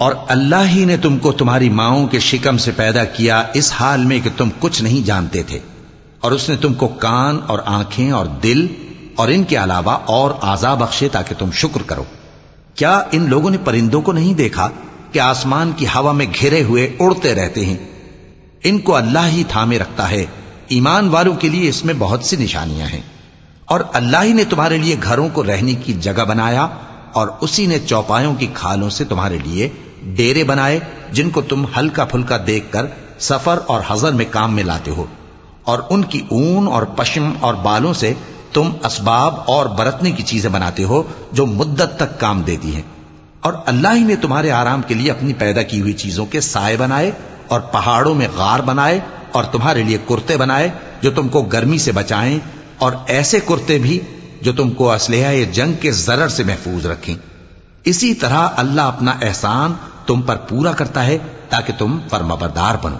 और अल्लाह ही ने तुमको तुम्हारी माओं के शिकम से पैदा किया इस हाल में कि तुम कुछ नहीं जानते थे और उसने तुमको कान और आंखें और दिल और इनके अलावा और आजा बख्शे ताकि तुम शुक्र करो क्या इन लोगों ने परिंदों को नहीं देखा कि आसमान की हवा में घिरे हुए उड़ते रहते हैं इनको अल्लाह ही थामे रखता है ईमान वालों के लिए इसमें बहुत सी निशानियाँ हैं। और अल्लाह ही ने तुम्हारे लिए घरों को रहने की जगह बनाया और उसी ने चौपायों की खालों से तुम्हारे लिए डेरे बनाए, जिनको तुम हल्का फुल्का देखकर सफ़र और हजर में काम में लाते हो। और उनकी ऊन और पश्चिम और बालों से तुम असबाब और बरतने की चीज़ें बनाते हो, जो मुद्दत तक काम देती हैं। और अल्लाह ही ने तुम्हारे आराम के लिए अपनी पैदा की हुई चीज़ों के साय बनाए और पहाड़ों में गार बनाए और तुम्हारे लिए कुर्ते बनाए जो तुमको गर्मी से बचाएँ, और ऐसे कुर्ते भी जो तुमको असलहा जंग के जरर से महफूज रखें। इसी तरह अल्लाह अपना एहसान तुम पर पूरा करता है ताकि तुम फर्माबरदार बनो।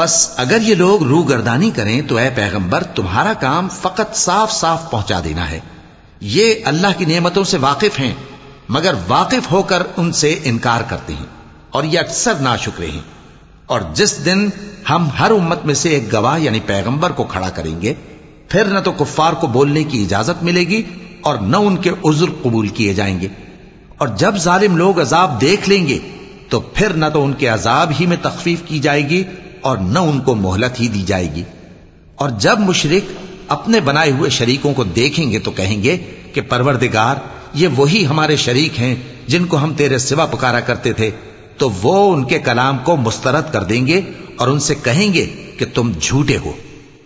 बस अगर ये लोग रूगर्दानी करें तो ए पैगंबर, तुम्हारा काम फकत साफ़ साफ़ पहुँचा देना है। ये अल्लाह की नियमतों से वाकिफ हैं, मगर वाकिफ होकर उनसे इनकार करते हैं, और ये अक्सर नाशुक्रे हैं। और जिस दिन हम हर उम्मत में से एक गवाह यानी पैगंबर को खड़ा करेंगे, फिर न तो कुफ्फार को बोलने की इजाज़त मिलेगी, और न उनके उज्र कबूल किए जाएँगे। और जब जालिम लोग अजाब देख लेंगे तो फिर न तो उनके अजाब ही में तखफीफ की जाएगी और न उनको मोहलत ही दी जाएगी और जब मुशरिक अपने बनाए हुए शरीकों को देखेंगे तो कहेंगे कि परवरदिगार ये वही हमारे शरीक हैं जिनको हम तेरे सिवा पुकारा करते थे तो वो उनके कलाम को मुस्तरद कर देंगे और उनसे कहेंगे कि तुम झूठे हो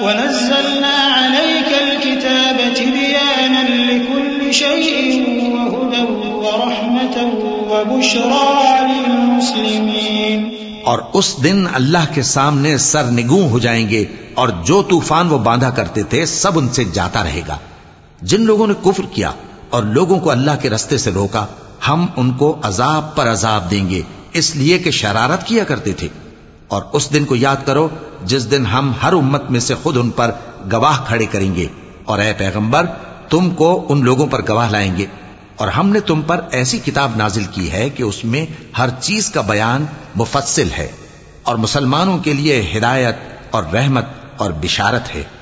वनज़लना अलैकल किताब तिबयानन लिकुल्लि शैइन वहुदन वरहमतन वबुशरा लिलमुस्लिमीन और उस दिन अल्लाह के सामने सर निगू हो जाएंगे और जो तूफान वो बांधा करते थे सब उनसे जाता रहेगा जिन लोगों ने कुफ्र किया और लोगों को अल्लाह के रस्ते से रोका हम उनको अजाब पर अजाब देंगे, इसलिए कि शरारत किया करते थे। और उस दिन को याद करो, जिस दिन हम हर उम्मत में से खुद उन पर गवाह खड़े करेंगे, और ए पैगंबर, तुमको उन लोगों पर गवाह लाएँगे। और हमने तुम पर ऐसी किताब नाजिल की है कि उसमें हर चीज़ का बयान मुफस्सिल है, और मुसलमानों के लिए हिदायत और रहमत और बिशारत है।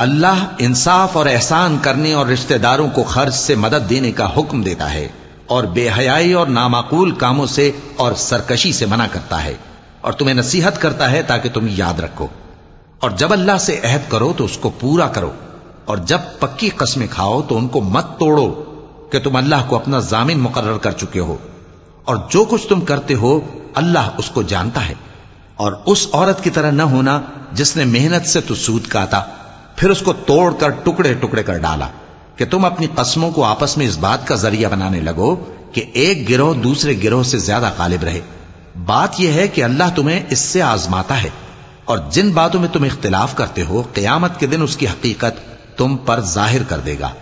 अल्लाह इंसाफ और एहसान करने और रिश्तेदारों को खर्च से मदद देने का हुक्म देता है और बेहयाई और नामाकूल कामों से और सरकशी से मना करता है और तुम्हें नसीहत करता है ताकि तुम याद रखो। और जब अल्लाह से अहद करो तो उसको पूरा करो। और जब पक्की कस्में खाओ तो उनको मत तोड़ो कि तुम अल्लाह को अपना जामिन मुकर्र कर चुके हो। और जो कुछ तुम करते हो, अल्लाह उसको जानता है। और उस औरत की तरह न होना जिसने मेहनत से तो सूद काटा, फिर उसको तोड़कर टुकड़े टुकड़े कर डाला कि तुम अपनी कस्मों को आपस में इस बात का ज़रिया बनाने लगो कि एक गिरोह दूसरे गिरोह से ज़्यादा गालिब रहे। बात यह है कि अल्लाह तुम्हें इससे आजमाता है, और जिन बातों में तुम इख्तिलाफ करते हो, क्यामत के दिन उसकी हकीकत तुम पर ज़ाहिर कर देगा।